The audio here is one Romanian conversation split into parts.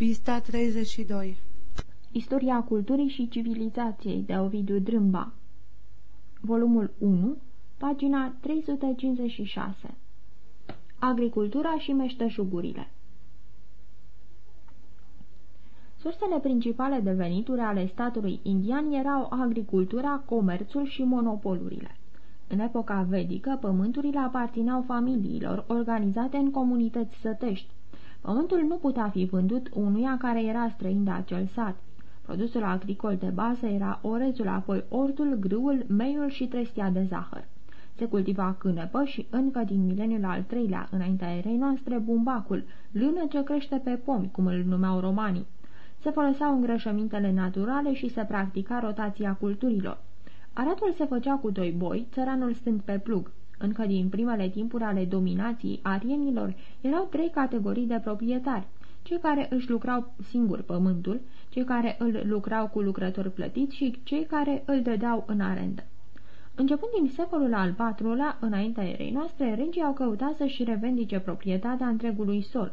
Pista 32 Istoria culturii și civilizației de Ovidiu Drâmba Volumul 1 Pagina 356 Agricultura și meșteșugurile Sursele principale de venituri ale statului indian erau agricultura, comerțul și monopolurile. În epoca vedică, pământurile aparțineau familiilor organizate în comunități sătești. Pământul nu putea fi vândut unuia care era străin de acel sat. Produsul agricol de bază era orezul, apoi ortul, grâul, meiul și trestia de zahăr. Se cultiva cânepă și încă din mileniul al treilea, înaintea erei noastre, bumbacul, lână ce crește pe pomi, cum îl numeau romanii. Se foloseau îngrășămintele naturale și se practica rotația culturilor. Aratul se făcea cu doi boi, țăranul stând pe plug. Încă din primele timpuri ale dominației arienilor erau trei categorii de proprietari. Cei care își lucrau singur pământul, cei care îl lucrau cu lucrători plătiți și cei care îl dădeau în arendă. Începând din secolul al IV-lea, înaintea erei noastre, regii au căutat să-și revendice proprietatea întregului sol.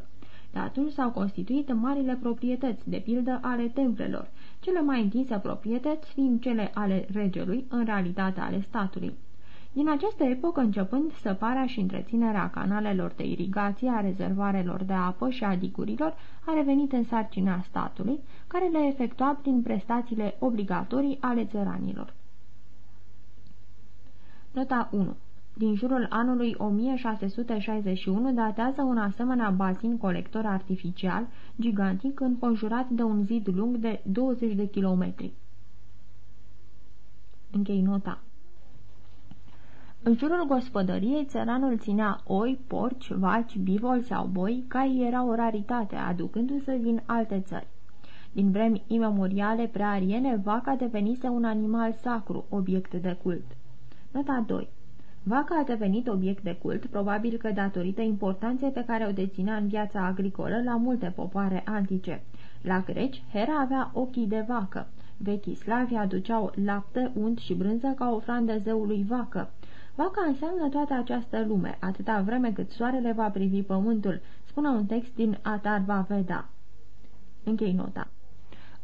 De atunci s-au constituit marile proprietăți, de pildă ale templelor, cele mai întinse proprietăți fiind cele ale regelui, în realitate ale statului. Din această epocă începând săparea și întreținerea canalelor de irigație, a rezervarelor de apă și a digurilor a revenit în sarcina statului, care le efectua prin prestațiile obligatorii ale țăranilor. Nota 1 din jurul anului 1661 datează un asemenea bazin colector artificial, gigantic, înconjurat de un zid lung de 20 de kilometri. Închei nota. În jurul gospodăriei, țăranul ținea oi, porci, vaci, bivol sau boi, care era o raritate, aducându-se din alte țări. Din vremi imemoriale preariene, vaca devenise un animal sacru, obiect de cult. Nota 2 Vaca a devenit obiect de cult, probabil că datorită importanței pe care o deținea în viața agricolă la multe popoare antice. La greci, Hera avea ochii de vacă. Vechii slavi aduceau lapte, unt și brânză ca ofrandă zeului vacă. Vaca înseamnă toată această lume, atâta vreme cât soarele va privi pământul, spune un text din Atarva Veda. Închei nota.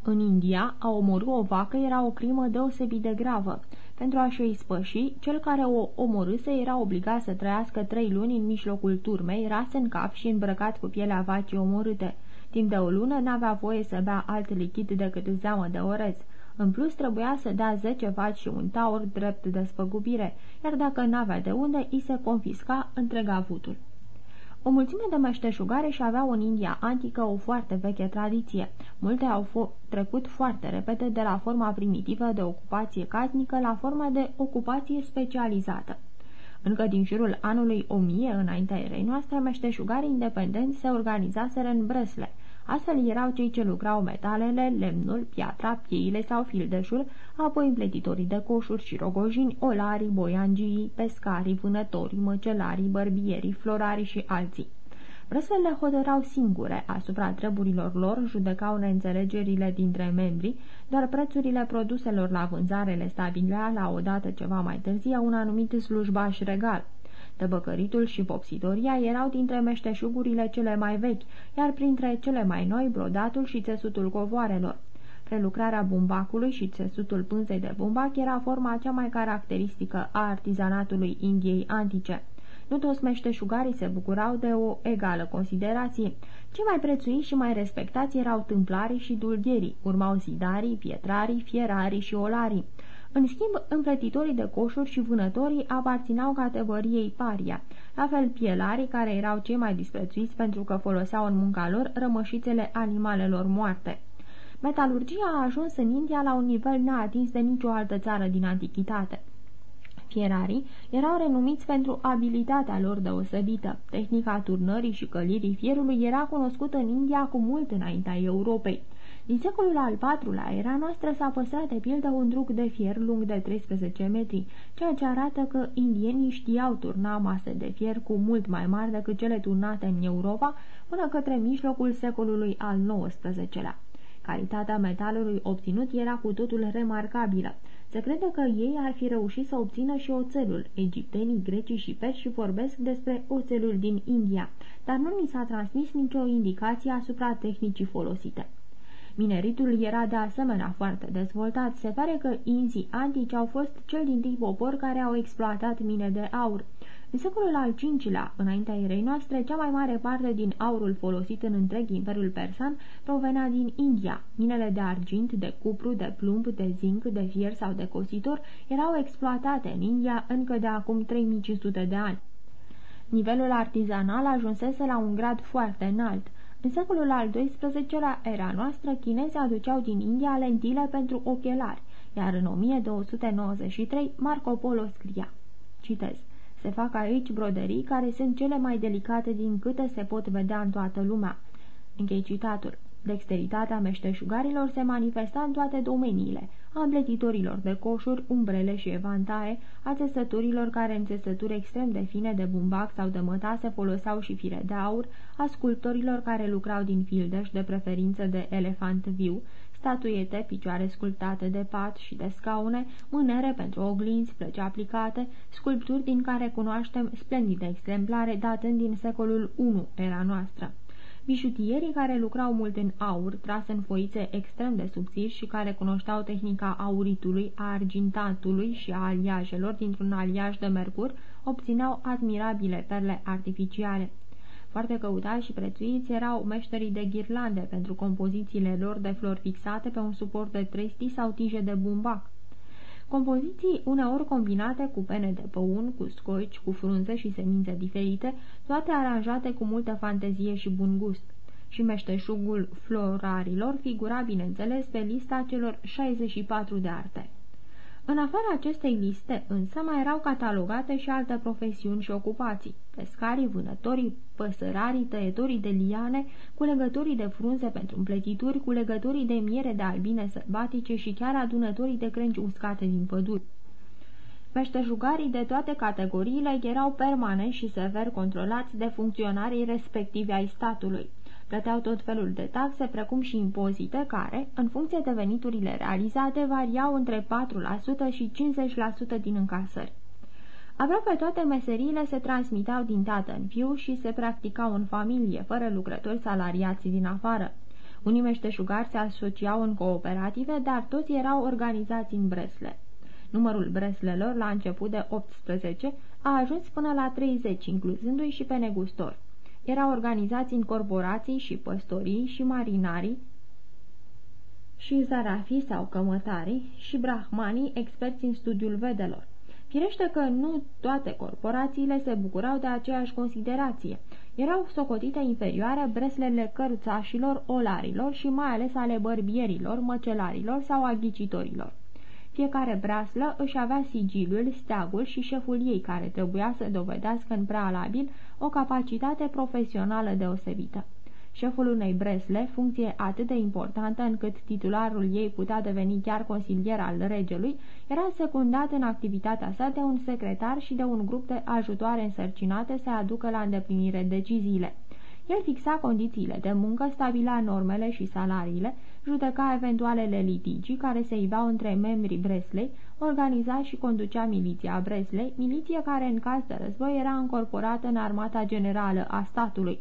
În India, a omorâ o vacă era o crimă deosebit de gravă. Pentru a-și o ispăși, cel care o omorâse era obligat să trăiască trei luni în mijlocul turmei, ras în cap și îmbrăcat cu pielea vacii omorâte. Timp de o lună n-avea voie să bea alt lichid decât zeamă de orez. În plus, trebuia să dea zece vaci și un taur drept de spăgubire, iar dacă n-avea de unde, îi se confisca întreg avutul. O mulțime de meșteșugare și aveau în India antică o foarte veche tradiție. Multe au trecut foarte repede de la forma primitivă de ocupație casnică la forma de ocupație specializată. Încă din jurul anului 1000, înaintea erei noastre, meșteșugari independenți se organizaseră în Bresle – Astfel erau cei ce lucrau metalele, lemnul, piatra, pieile sau fildeșul, apoi împletitorii de coșuri și rogojini, olarii, boiangii, pescarii, vânătorii, măcelarii, bărbierii, florarii și alții. Brăsele hotărau singure asupra treburilor lor, judecau neînțelegerile dintre membri, doar prețurile produselor la vânzare le stabilea la o dată ceva mai târziu un anumit slujbaș regal. Tăbăcăritul și vopsitoria erau dintre meșteșugurile cele mai vechi, iar printre cele mai noi brodatul și țesutul covoarelor. Prelucrarea bumbacului și țesutul pânzei de bumbac era forma cea mai caracteristică a artizanatului Indiei antice. Nu toți meșteșugarii se bucurau de o egală considerație. Cei mai prețuiți și mai respectați erau tâmplarii și dulgherii, urmau zidarii, pietrarii, fierarii și olarii. În schimb, împletitorii de coșuri și vânătorii aparțineau categoriei paria, la fel pielarii, care erau cei mai disprețuiți pentru că foloseau în munca lor rămășițele animalelor moarte. Metalurgia a ajuns în India la un nivel neatins de nicio altă țară din antichitate. Fierarii erau renumiți pentru abilitatea lor deosebită. Tehnica turnării și călirii fierului era cunoscută în India cu mult înaintea Europei. Din secolul al IV-lea era noastră s-a păstrat de pildă un druc de fier lung de 13 metri, ceea ce arată că indienii știau turna mase de fier cu mult mai mari decât cele turnate în Europa până către mijlocul secolului al XIX-lea. Calitatea metalului obținut era cu totul remarcabilă. Se crede că ei ar fi reușit să obțină și oțelul. Egiptenii, grecii și perși vorbesc despre oțelul din India, dar nu ni s-a transmis nicio indicație asupra tehnicii folosite. Mineritul era de asemenea foarte dezvoltat. Se pare că inzii antici au fost cel din tip popor care au exploatat mine de aur. În secolul al V-lea, înaintea erei noastre, cea mai mare parte din aurul folosit în întreg Imperiul Persan provenea din India. Minele de argint, de cupru, de plumb, de zinc, de fier sau de cositor erau exploatate în India încă de acum 3500 de ani. Nivelul artizanal ajunsese la un grad foarte înalt. În secolul al XII-lea era noastră, chinezii aduceau din India lentile pentru ochelari, iar în 1293 Marco Polo scria, citez, se fac aici broderii care sunt cele mai delicate din câte se pot vedea în toată lumea. Închei citatul. Dexteritatea meșteșugarilor se manifesta în toate domeniile, a împletitorilor de coșuri, umbrele și evantaie, a țesăturilor care în țesături extrem de fine de bumbac sau de mătase foloseau și fire de aur, a sculptorilor care lucrau din fildeș de preferință de elefant viu, statuiete, picioare sculptate de pat și de scaune, mânere pentru oglinzi, plăci aplicate, sculpturi din care cunoaștem splendide exemplare datând din secolul I era noastră. Bișutierii care lucrau mult în aur, tras în foițe extrem de subțiri și care cunoșteau tehnica auritului, a argintatului și a aliajelor dintr-un aliaj de mercur, obțineau admirabile perle artificiale. Foarte căutați și prețuiți erau meșterii de ghirlande pentru compozițiile lor de flori fixate pe un suport de tresti sau tije de bumbac. Compoziții uneori combinate cu pene de păun, cu scoici, cu frunze și semințe diferite, toate aranjate cu multă fantezie și bun gust. Și meșteșugul florarilor figura, bineînțeles, pe lista celor 64 de arte. În afara acestei liste, însă, mai erau catalogate și alte profesiuni și ocupații. Pescarii, vânătorii, păsărarii, tăietorii de liane, culegătorii de frunze pentru împletituri, culegătorii de miere de albine sălbatice și chiar adunătorii de crengi uscate din păduri. Meșteșugarii de toate categoriile erau permanent și sever controlați de funcționarii respectivi ai statului plăteau tot felul de taxe, precum și impozite, care, în funcție de veniturile realizate, variau între 4% și 50% din încasări. Aproape toate meseriile se transmitau din tată în fiu și se practicau în familie, fără lucrători salariați din afară. Unii meșteșugari se asociau în cooperative, dar toți erau organizați în bresle. Numărul breslelor, la început de 18, a ajuns până la 30, incluzându-i și pe negustori erau organizați în corporații și păstorii și marinarii și zarafii sau cămătarii și brahmanii experți în studiul vedelor. Firește că nu toate corporațiile se bucurau de aceeași considerație. Erau socotite inferioare breslele cărțașilor, olarilor și mai ales ale bărbierilor, măcelarilor sau aghicitorilor. Fiecare braslă își avea sigiliul, steagul și șeful ei, care trebuia să dovedească în prealabil o capacitate profesională deosebită. Șeful unei bresle, funcție atât de importantă încât titularul ei putea deveni chiar consilier al regelui, era secundat în activitatea sa de un secretar și de un grup de ajutoare însărcinate să aducă la îndeplinire deciziile. El fixa condițiile de muncă, stabila normele și salariile, judeca eventualele litigii care se iveau între membrii Breslei, organiza și conducea miliția Breslei, miliție care în caz de război era încorporată în armata generală a statului.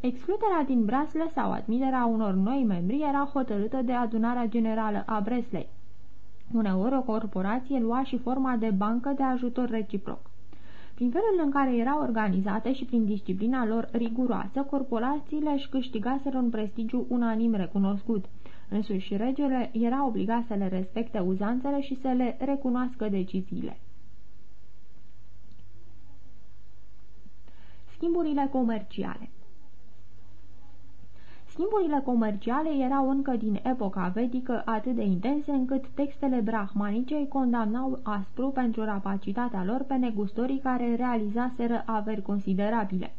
Excluderea din Brasle sau admiterea unor noi membri era hotărâtă de adunarea generală a Breslei. Uneori o corporație lua și forma de bancă de ajutor reciproc. Prin felul în care erau organizate și prin disciplina lor riguroasă, corporațiile își câștigaseră un prestigiu unanim recunoscut. Însuși regele era obligat să le respecte uzanțele și să le recunoască deciziile. Schimburile comerciale Schimburile comerciale erau încă din epoca vedică atât de intense încât textele brahmanice îi condamnau aspru pentru rapacitatea lor pe negustorii care realizaseră averi considerabile.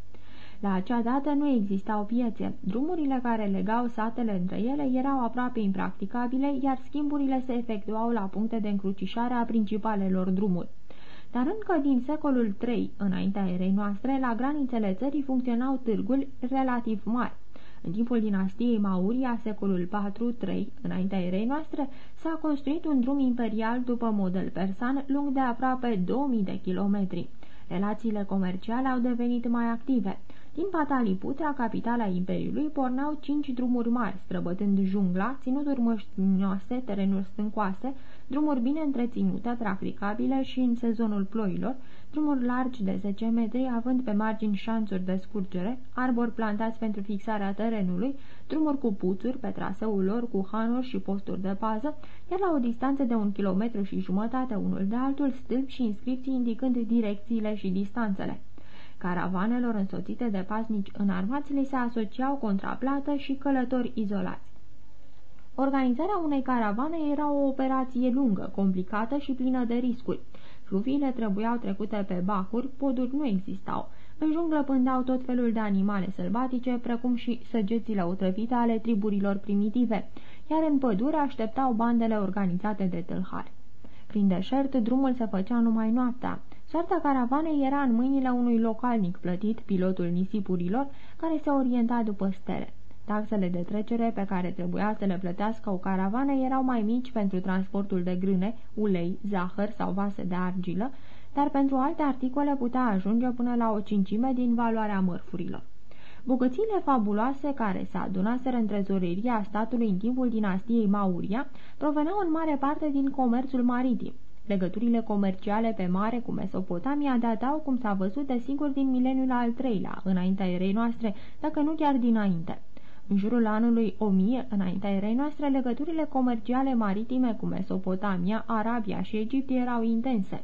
La acea dată nu existau piețe. Drumurile care legau satele între ele erau aproape impracticabile, iar schimburile se efectuau la puncte de încrucișare a principalelor drumuri. Dar încă din secolul III, înaintea erei noastre, la granițele țării funcționau târguri relativ mari. În timpul dinastiei Mauria, secolul 4-3, înaintea erei noastre, s-a construit un drum imperial după model persan lung de aproape 2000 de kilometri. Relațiile comerciale au devenit mai active. Din Pataliputra, capitala Imperiului, porneau cinci drumuri mari, străbătând jungla, ținuturi măștinoase, terenuri stâncoase, drumuri bine întreținute, traficabile și în sezonul ploilor, drumuri largi de 10 metri, având pe margini șanțuri de scurgere, arbori plantați pentru fixarea terenului, drumuri cu puțuri pe traseul lor, cu hanuri și posturi de pază, iar la o distanță de un kilometru și jumătate unul de altul, stâlpi și inscripții indicând direcțiile și distanțele. Caravanelor însoțite de pasnici înarmați li se asociau contraplată și călători izolați. Organizarea unei caravane era o operație lungă, complicată și plină de riscuri. Fluviile trebuiau trecute pe bacuri, poduri nu existau. În junglă pândeau tot felul de animale sălbatice, precum și săgețile otrăvite ale triburilor primitive, iar în pădure așteptau bandele organizate de tâlhari. Prin deșert, drumul se făcea numai noaptea. Soarta caravanei era în mâinile unui localnic plătit, pilotul nisipurilor, care se orienta după stele. Taxele de trecere pe care trebuia să le plătească o caravană erau mai mici pentru transportul de grâne, ulei, zahăr sau vase de argilă, dar pentru alte articole putea ajunge până la o cincime din valoarea mărfurilor. Bogățiile fabuloase care se adunaseră în trezoreria statului în timpul dinastiei Mauria proveneau în mare parte din comerțul maritim. Legăturile comerciale pe mare cu Mesopotamia datau, cum s-a văzut, de sigur din mileniul al treilea, înaintea erei noastre, dacă nu chiar dinainte. În jurul anului 1000, înaintea erei noastre, legăturile comerciale maritime cu Mesopotamia, Arabia și Egipt erau intense.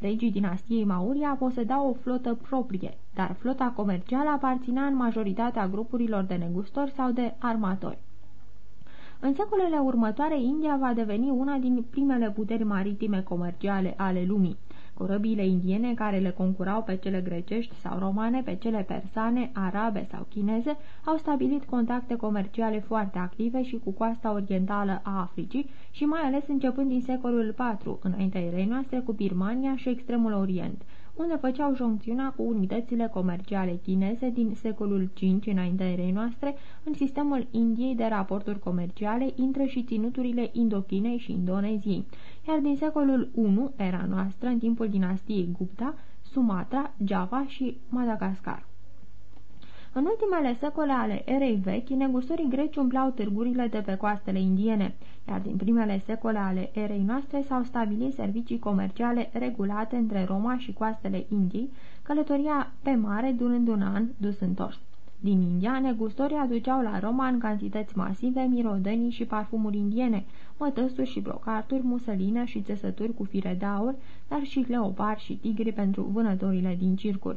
Regii dinastiei Mauria posedau o flotă proprie, dar flota comercială aparținea în majoritatea grupurilor de negustori sau de armatori. În secolele următoare, India va deveni una din primele puteri maritime comerciale ale lumii. Corăbiile indiene care le concurau pe cele grecești sau romane, pe cele persane, arabe sau chineze, au stabilit contacte comerciale foarte active și cu coasta orientală a Africii și mai ales începând din secolul IV, înaintea erei noastre, cu Birmania și extremul Orient unde făceau joncțiunea cu unitățile comerciale chineze din secolul V înaintea erei noastre, în sistemul Indiei de raporturi comerciale intră și ținuturile Indochinei și Indoneziei, iar din secolul I era noastră, în timpul dinastiei Gupta, Sumatra, Java și Madagascar. În ultimele secole ale erei vechi, negustorii greci umpleau târgurile de pe coastele indiene, iar din primele secole ale erei noastre s-au stabilit servicii comerciale regulate între Roma și coastele Indiei, călătoria pe mare durând un an dus întors. Din India, negustorii aduceau la Roma în cantități masive mirodenii și parfumuri indiene, mătăsuri și brocarturi, muselină și țesături cu fire de aur, dar și leopard și tigri pentru vânătorile din circuri.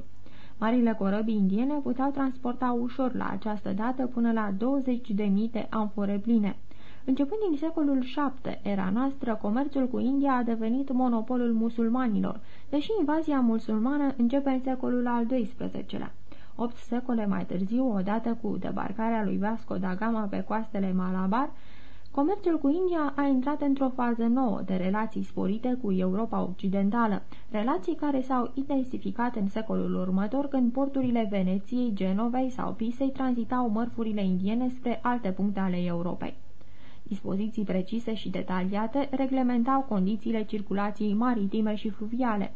Marile corăbii indiene puteau transporta ușor la această dată până la 20.000 de amfore pline. Începând din secolul VII, era noastră, comerțul cu India a devenit monopolul musulmanilor, deși invazia musulmană începe în secolul al XII-lea. Opt secole mai târziu, odată cu debarcarea lui Vasco da Gama pe coastele Malabar, Comerțul cu India a intrat într-o fază nouă de relații sporite cu Europa Occidentală, relații care s-au intensificat în secolul următor când porturile Veneției, Genovei sau Pisei tranzitau mărfurile indiene spre alte puncte ale Europei. Dispoziții precise și detaliate reglementau condițiile circulației maritime și fluviale.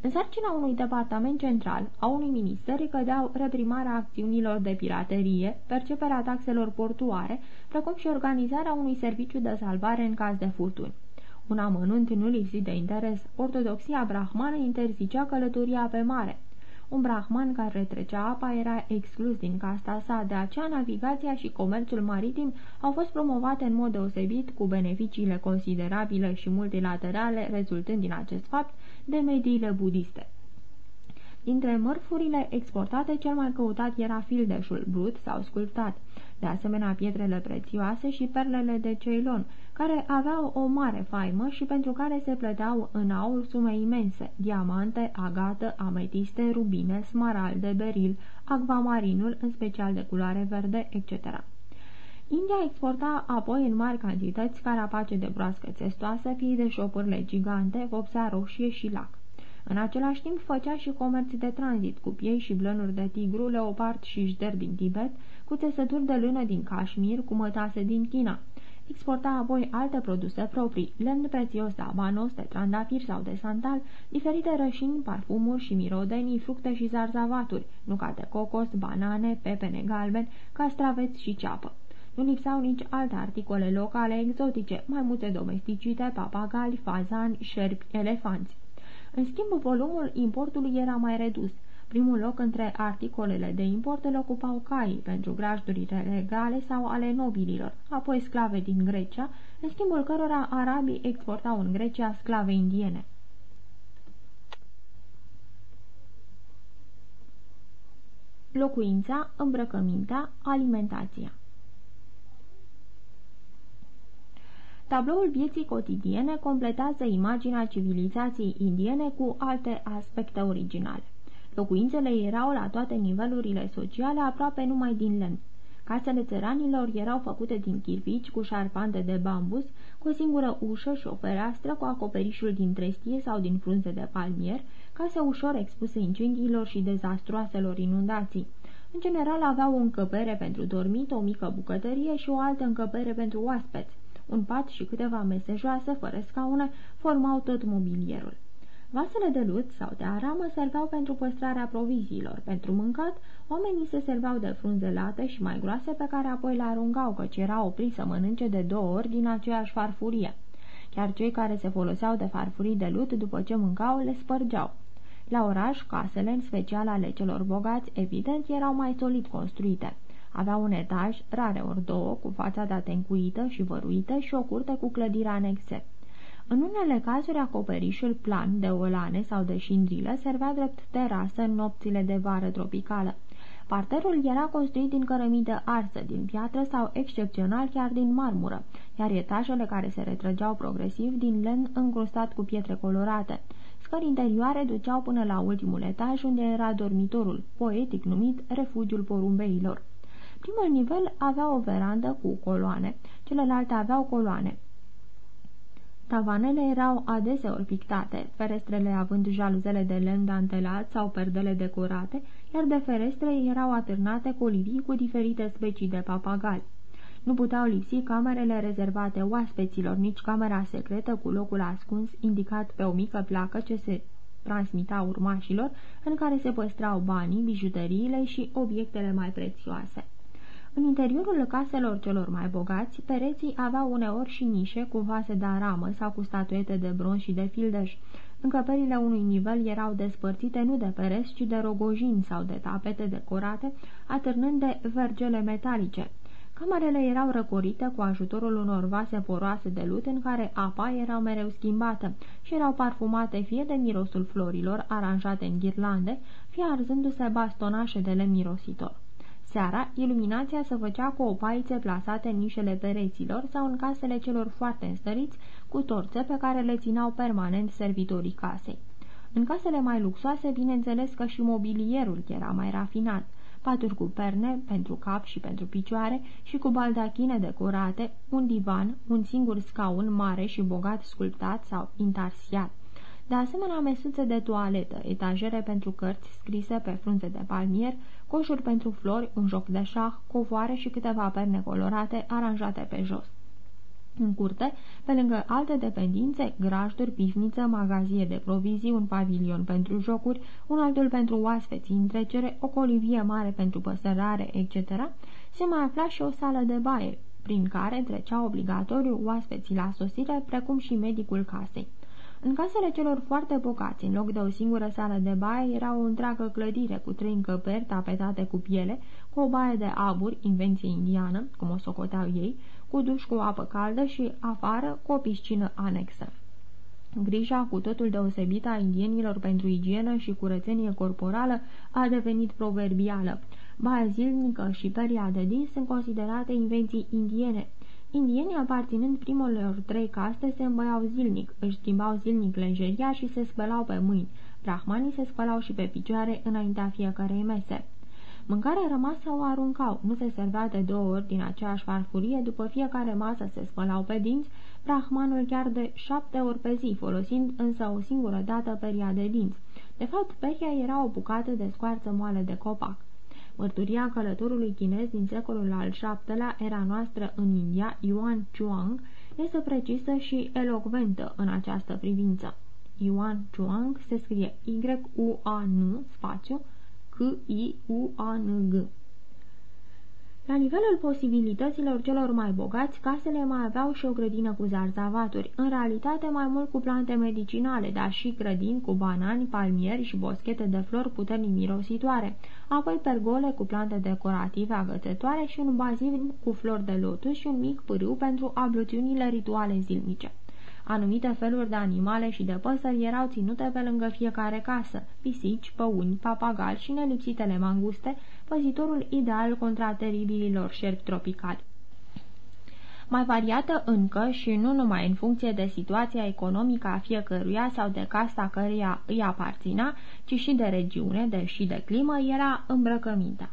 În sarcina unui departament central, a unui minister cădeau reprimarea acțiunilor de piraterie, perceperea taxelor portuare, precum și organizarea unui serviciu de salvare în caz de furtuni. Un amănunt nu lipsit de interes, ortodoxia brahmană interzicea călătoria pe mare. Un brahman care trecea apa era exclus din casta sa, de aceea navigația și comerțul maritim au fost promovate în mod deosebit cu beneficiile considerabile și multilaterale rezultând din acest fapt de mediile budiste. Dintre mărfurile exportate, cel mai căutat era fildeșul brut sau sculptat, de asemenea pietrele prețioase și perlele de ceilon, care aveau o mare faimă și pentru care se plăteau în aur sume imense, diamante, agată, ametiste, rubine, smaralde, beril, acvamarinul, în special de culoare verde, etc. India exporta apoi în mari cantități carapace de broască țestoasă, fii de șopârle gigante, vopsea roșie și lac. În același timp făcea și comerț de tranzit cu piei și blănuri de tigru, leopard și jder din Tibet, cu țesături de lână din Kashmir, cu mătase din China. Exporta apoi alte produse proprii, lemn prețios de abanos, de trandafir sau de santal, diferite rășini, parfumuri și mirodenii, fructe și zarzavaturi, nucate cocos, banane, pepene galben, castraveți și ceapă. Nu lipsau nici alte articole locale exotice, maimuțe domesticite, papagali, fazani, șerpi, elefanți. În schimb, volumul importului era mai redus. Primul loc între articolele de import îl ocupau caii pentru grajdurile legale sau ale nobililor, apoi sclave din Grecia, în schimbul cărora arabii exportau în Grecia sclave indiene. Locuința, îmbrăcămintea, alimentația Tabloul vieții cotidiene completează imaginea civilizației indiene cu alte aspecte originale. Locuințele erau la toate nivelurile sociale aproape numai din lemn. Casele țăranilor erau făcute din chirpici cu șarpante de bambus, cu o singură ușă și o fereastră cu acoperișul din trestie sau din frunze de palmier, case ușor expuse incendiilor și dezastruoaselor inundații. În general aveau o încăpere pentru dormit, o mică bucătărie și o altă încăpere pentru oaspeți. Un pat și câteva mese joase, fără scaune, formau tot mobilierul. Vasele de lut sau de aramă serveau pentru păstrarea proviziilor. Pentru mâncat, oamenii se serveau de frunze late și mai groase pe care apoi le aruncau, căci era oprit să mănânce de două ori din aceeași farfurie. Chiar cei care se foloseau de farfurii de lut după ce mâncau le spărgeau. La oraș, casele, în special ale celor bogați, evident, erau mai solid construite. Avea un etaj, rare ori două, cu fațada tencuită și văruită și o curte cu clădiri anexe. În unele cazuri, acoperișul plan de olane sau de șindrilă servea drept terasă în nopțile de vară tropicală. Parterul era construit din cărămidă arsă, din piatră sau, excepțional, chiar din marmură, iar etajele care se retrăgeau progresiv din lemn încrustat cu pietre colorate. Scări interioare duceau până la ultimul etaj, unde era dormitorul, poetic numit Refugiul Porumbeilor. Primul nivel avea o verandă cu coloane, celelalte aveau coloane. Tavanele erau adeseori pictate, ferestrele având jaluzele de lemn dantelat sau perdele decorate, iar de ferestre erau atârnate colivii cu diferite specii de papagali. Nu puteau lipsi camerele rezervate oaspeților, nici camera secretă cu locul ascuns indicat pe o mică placă ce se transmita urmașilor, în care se păstrau banii, bijuteriile și obiectele mai prețioase. În interiorul caselor celor mai bogați, pereții aveau uneori și nișe cu vase de aramă sau cu statuete de bronz și de fildeș. Încăperile unui nivel erau despărțite nu de pereți, ci de rogojini sau de tapete decorate, atârnând de vergele metalice. Camerele erau răcorite cu ajutorul unor vase poroase de lut în care apa era mereu schimbată și erau parfumate fie de mirosul florilor aranjate în ghirlande, fie arzându-se bastonașe de lemn mirositor. Seara, iluminația se făcea cu opaițe plasate în nișele pereților sau în casele celor foarte înstăriți, cu torțe pe care le țineau permanent servitorii casei. În casele mai luxoase, bineînțeles că și mobilierul era mai rafinat, paturi cu perne pentru cap și pentru picioare și cu baldachine decorate, un divan, un singur scaun mare și bogat sculptat sau intarsiat. De asemenea, mesuțe de toaletă, etajere pentru cărți scrise pe frunze de palmier, coșuri pentru flori, un joc de șah, covoare și câteva perne colorate aranjate pe jos. În curte, pe lângă alte dependențe, grajduri, pivniță, magazie de provizii, un pavilion pentru jocuri, un altul pentru oaspeți în trecere, o colivie mare pentru păsărare, etc., se mai afla și o sală de baie, prin care trecea obligatoriu oaspeții la sosire, precum și medicul casei. În casele celor foarte bogați, în loc de o singură sală de baie, era o întreagă clădire cu trei încăperi tapetate cu piele, cu o baie de aburi, invenție indiană, cum o socoteau ei, cu duș cu apă caldă și, afară, cu o piscină anexă. Grija cu totul deosebită a indienilor pentru igienă și curățenie corporală a devenit proverbială. Baia zilnică și peria de din sunt considerate invenții indiene, Indienii, aparținând primelor trei caste, se îmbăiau zilnic, își schimbau zilnic lenjeria și se spălau pe mâini. Brahmanii se spălau și pe picioare înaintea fiecarei mese. Mâncarea rămasă o aruncau, nu se servea de două ori din aceeași farfurie, după fiecare masă se spălau pe dinți, brahmanul chiar de șapte ori pe zi, folosind însă o singură dată peria de dinți. De fapt, peria era o bucată de scoarță moale de copac. Mărturia călătorului chinez din secolul al VII-lea era noastră în India, Yuan Chuang, este precisă și elocventă în această privință. Yuan Chuang se scrie Y-U-A-N, spațiu, C-I-U-A-N-G. La nivelul posibilităților celor mai bogați, casele mai aveau și o grădină cu zarzavaturi, în realitate mai mult cu plante medicinale, dar și grădini cu banani, palmieri și boschete de flori puternic mirositoare, apoi pergole cu plante decorative agățătoare și un bazin cu flori de lotus și un mic pârâu pentru abluțiunile rituale zilnice. Anumite feluri de animale și de păsări erau ținute pe lângă fiecare casă, pisici, păuni, papagali și nelipsitele manguste, păzitorul ideal contra teribililor șerpi tropicali mai variată încă și nu numai în funcție de situația economică a fiecăruia sau de casta căreia îi aparținea, ci și de regiune, de și de climă, era îmbrăcămintea.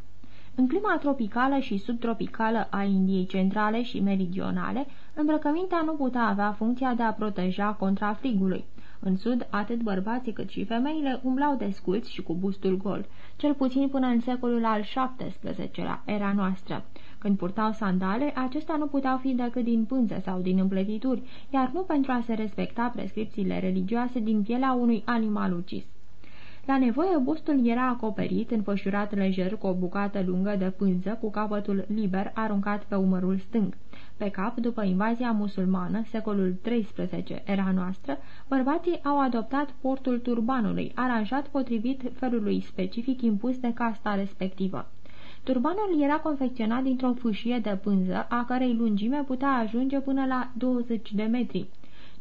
În clima tropicală și subtropicală a Indiei centrale și meridionale, îmbrăcămintea nu putea avea funcția de a proteja contra frigului. În sud, atât bărbații cât și femeile umblau desculți și cu bustul gol, cel puțin până în secolul al XVII-lea, era noastră. Când purtau sandale, acestea nu puteau fi decât din pânză sau din împletituri, iar nu pentru a se respecta prescripțiile religioase din pielea unui animal ucis. La nevoie, bustul era acoperit, înfășurat lejer cu o bucată lungă de pânză, cu capătul liber aruncat pe umărul stâng. Pe cap, după invazia musulmană, secolul XIII era noastră, bărbații au adoptat portul turbanului, aranjat potrivit felului specific impus de casta respectivă. Turbanul era confecționat dintr-o fâșie de pânză, a cărei lungime putea ajunge până la 20 de metri.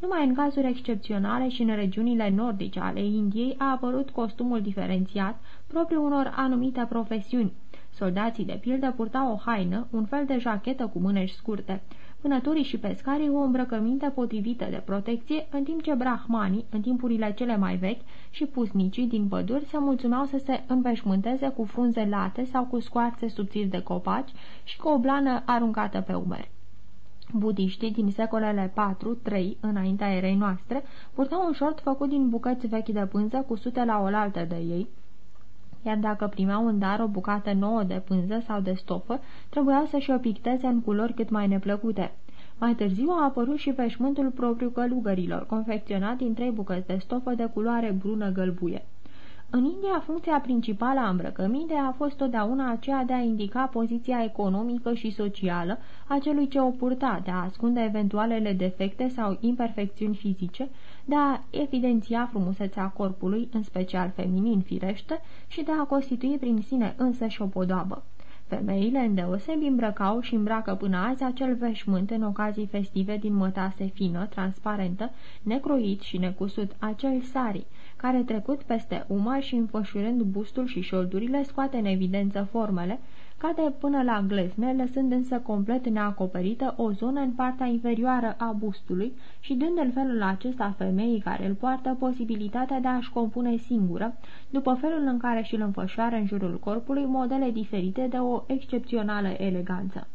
Numai în cazuri excepționale și în regiunile nordice ale Indiei a apărut costumul diferențiat, propriu unor anumite profesiuni. Soldații, de pildă, purtau o haină, un fel de jachetă cu mânești scurte. Vânătorii și pescarii o îmbrăcăminte potrivită de protecție, în timp ce brahmanii, în timpurile cele mai vechi, și pusnicii din păduri se mulțumeau să se înveșmânteze cu frunze late sau cu scoarțe subțiri de copaci și cu o blană aruncată pe umeri. Budiștii din secolele 4-3 înaintea erei noastre purtau un șort făcut din bucăți vechi de pânză cu sute la oaltă de ei, iar dacă primeau în dar o bucată nouă de pânză sau de stofă, trebuiau să-și o picteze în culori cât mai neplăcute. Mai târziu a apărut și veșmântul propriu călugărilor, confecționat din trei bucăți de stofă de culoare brună gălbuie. În India, funcția principală a îmbrăcămintei a fost totdeauna aceea de a indica poziția economică și socială a celui ce o purta, de a ascunde eventualele defecte sau imperfecțiuni fizice, de a evidenția frumusețea corpului, în special feminin firește, și de a constitui prin sine însă și o podoabă. Femeile îndeosebi îmbrăcau și îmbracă până azi acel veșmânt în ocazii festive din mătase fină, transparentă, necroit și necusut, acel sari, care trecut peste umăr și înfășurând bustul și șoldurile scoate în evidență formele, cade până la glezne, lăsând însă complet neacoperită o zonă în partea inferioară a bustului și dând în felul acesta femeii care îl poartă posibilitatea de a-și compune singură, după felul în care și-l înfășoară în jurul corpului, modele diferite de o excepțională eleganță.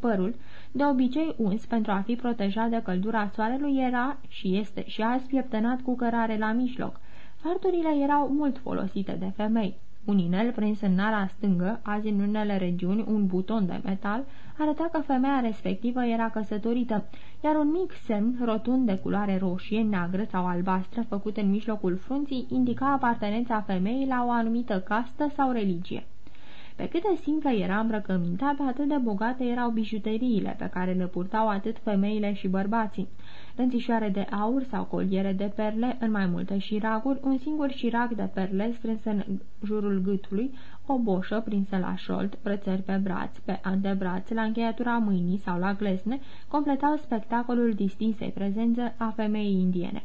Părul, de obicei uns pentru a fi protejat de căldura soarelui, era și este și azi pieptănat cu cărare la mijloc. Farturile erau mult folosite de femei. Un inel prins în nara stângă, azi în unele regiuni un buton de metal, arăta că femeia respectivă era căsătorită, iar un mic semn rotund de culoare roșie, neagră sau albastră, făcut în mijlocul frunții, indica apartenența femeii la o anumită castă sau religie. Pe cât de simplă era îmbrăcămintea, pe atât de bogate erau bijuteriile pe care le purtau atât femeile și bărbații. Lănțișoare de aur sau coliere de perle în mai multe șiraguri, un singur șirag de perle strâns în jurul gâtului, o boșă prinsă la șold, brățări pe braț, pe antebraț, la încheiatura mâinii sau la glesne, completau spectacolul distinsei prezență a femeii indiene.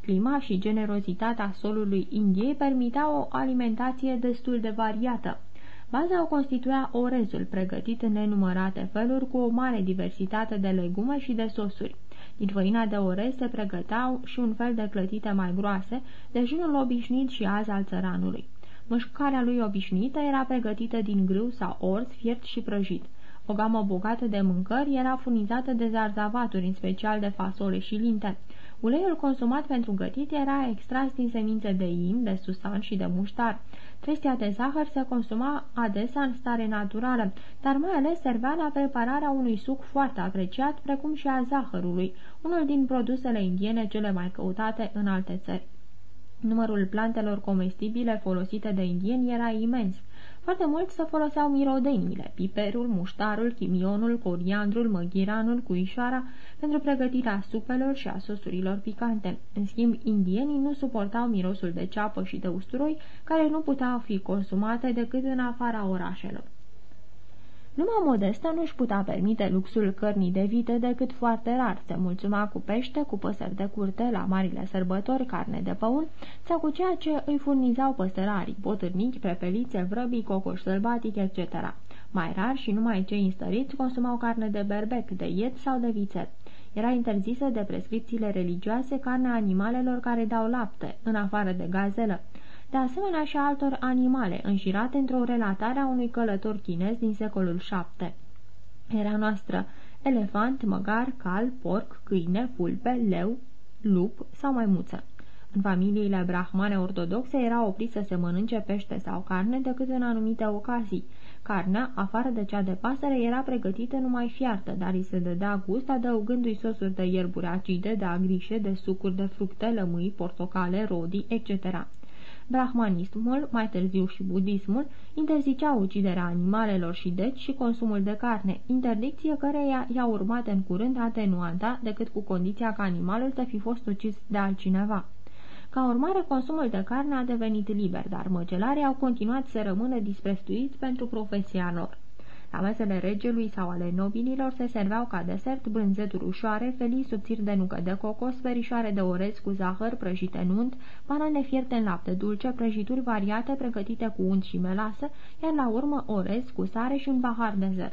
Clima și generozitatea solului Indiei permiteau o alimentație destul de variată. Baza o constituia orezul, pregătit în nenumărate feluri, cu o mare diversitate de legume și de sosuri. Din făina de orez se pregăteau și un fel de clătite mai groase, dejunul obișnuit și azi al țăranului. Mâșcarea lui obișnuită era pregătită din grâu sau orz, fiert și prăjit. O gamă bogată de mâncări era furnizată de zarzavaturi, în special de fasole și linte. Uleiul consumat pentru gătit era extras din semințe de in, de susan și de muștar. Trestia de zahăr se consuma adesea în stare naturală, dar mai ales servea la prepararea unui suc foarte apreciat, precum și a zahărului, unul din produsele indiene cele mai căutate în alte țări. Numărul plantelor comestibile folosite de indieni era imens. Foarte mult se foloseau mirodenile, piperul, muștarul, chimionul, coriandrul, măghiranul, cuișoara pentru pregătirea supelor și a sosurilor picante. În schimb, indienii nu suportau mirosul de ceapă și de usturoi, care nu puteau fi consumate decât în afara orașelor. Numai modestă nu-și putea permite luxul cărnii de vite decât foarte rar. Se mulțuma cu pește, cu păsări de curte, la marile sărbători, carne de păun sau cu ceea ce îi furnizau păsărarii, potârnici, prepelițe, vrăbii, cocoși sălbatic, etc. Mai rar și numai cei înstăriți consumau carne de berbec, de iet sau de vițel. Era interzisă de prescripțiile religioase carnea animalelor care dau lapte, în afară de gazelă de asemenea și a altor animale, înșirate într-o relatare a unui călător chinez din secolul VII. Era noastră elefant, măgar, cal, porc, câine, fulpe, leu, lup sau maimuță. În familiile brahmane ortodoxe era oprit să se mănânce pește sau carne decât în anumite ocazii. Carnea, afară de cea de pasăre, era pregătită numai fiartă, dar îi se dădea gust adăugându-i sosuri de ierburi acide, de agrișe, de sucuri de fructe, lămâi, portocale, rodii, etc. Brahmanismul, mai târziu și budismul, interziceau uciderea animalelor și deci și consumul de carne, interdicție căreia i-a urmat în curând atenuanta decât cu condiția ca animalul să fi fost ucis de altcineva. Ca urmare, consumul de carne a devenit liber, dar măcelarii au continuat să rămână disprețuiți pentru profesia lor. La mesele regelui sau ale nobililor se serveau ca desert brânzeturi ușoare, felii subțiri de nucă de cocos, verișoare de orez cu zahăr prăjite în unt, banane fierte în lapte dulce, prăjituri variate pregătite cu unt și melasă, iar la urmă orez cu sare și un pahar de zăr.